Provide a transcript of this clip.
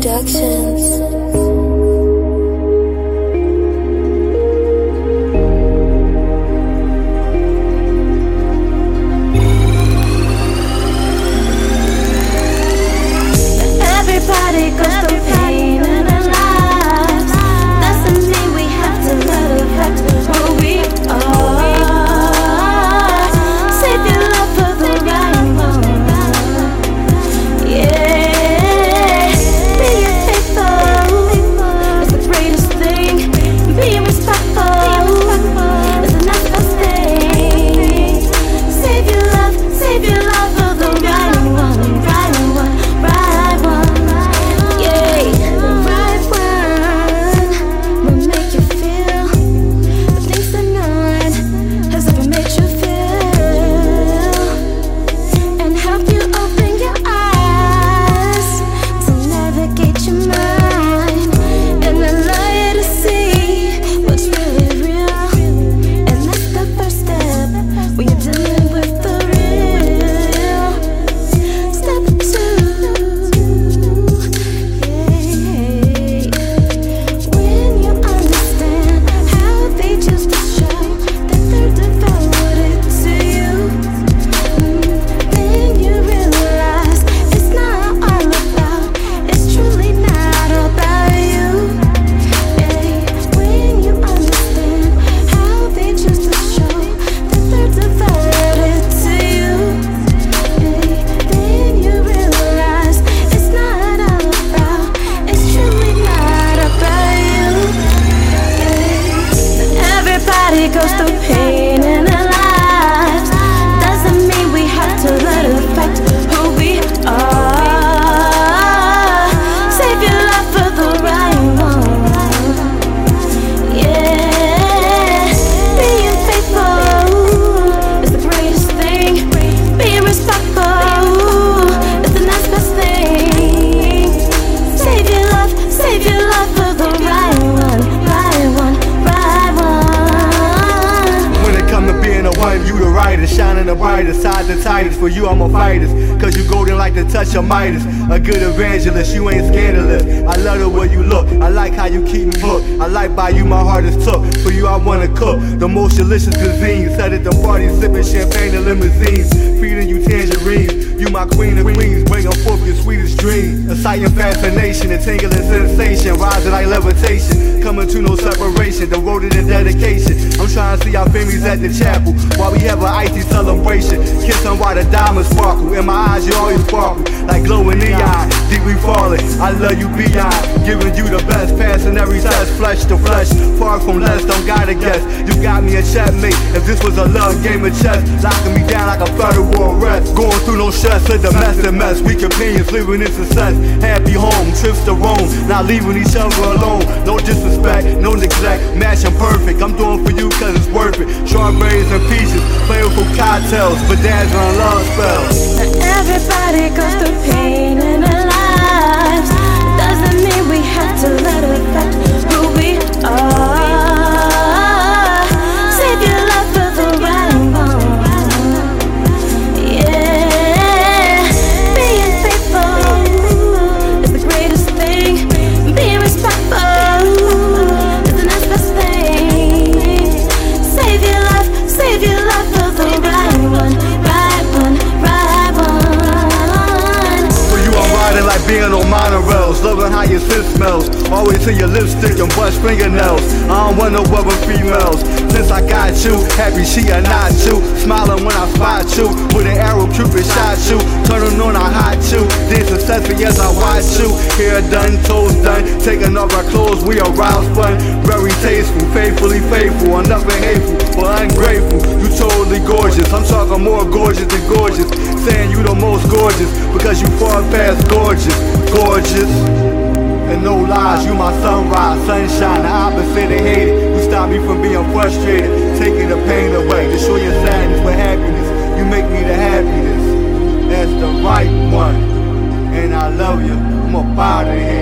Productions. The tightest. For you, I'm a fightest, cause you golden like the touch of Midas. A good evangelist, you ain't scandalous. I love the way you look, I like how you keep me hooked. I like by you, my heart is took. For you, I wanna cook the most delicious cuisine. Set at the party, sipping champagne and limousines, feeding you tangerines. You my queen of queens, bringing forth your sweetest sight and fascination, a tingling sensation, rising like levitation. Coming to no separation, devoted in dedication. I'm trying to see our families at the chapel while we have an icy celebration. Kiss on while the diamonds sparkle. In my eyes, you always sparkle like glowing neon. Deeply falling, I love you beyond. Giving you the best, passing every test, flesh to flesh. Far from less, don't gotta guess. You got me a checkmate. If this was a love game of chess, locking me down like a federal arrest. Going through no stress, a domestic mess. We companions living in success. Happy home, trips to Rome, not leaving each other alone. No disrespect, no neglect, matching perfect. I'm doing for you cause it's worth it. Strawberries and peaches, flavorful cocktails, bedazzling love spells. Everybody goes through pain monorails. Loving how your scent smells. Always in your lipstick and brush fingernails. I don't want no other females. Since I got you, happy she or not you. Smiling when I spot you. With an arrow, Cupid shot you. Turning on a hot you. Then successful as I watch you. Hair done, toes done. Taking off our clothes, we arouse fun very tasteful, faithfully faithful, I'm nothing hateful, but I'm grateful. You totally gorgeous, I'm talking more gorgeous than gorgeous. Saying you the most gorgeous, because you far past gorgeous, gorgeous. And no lies, you my sunrise, sunshine, the opposite of hated. You stop me from being frustrated, taking the pain away. To show your sadness with happiness, you make me the happiness. That's the right one, and I love you. I'm up out of here.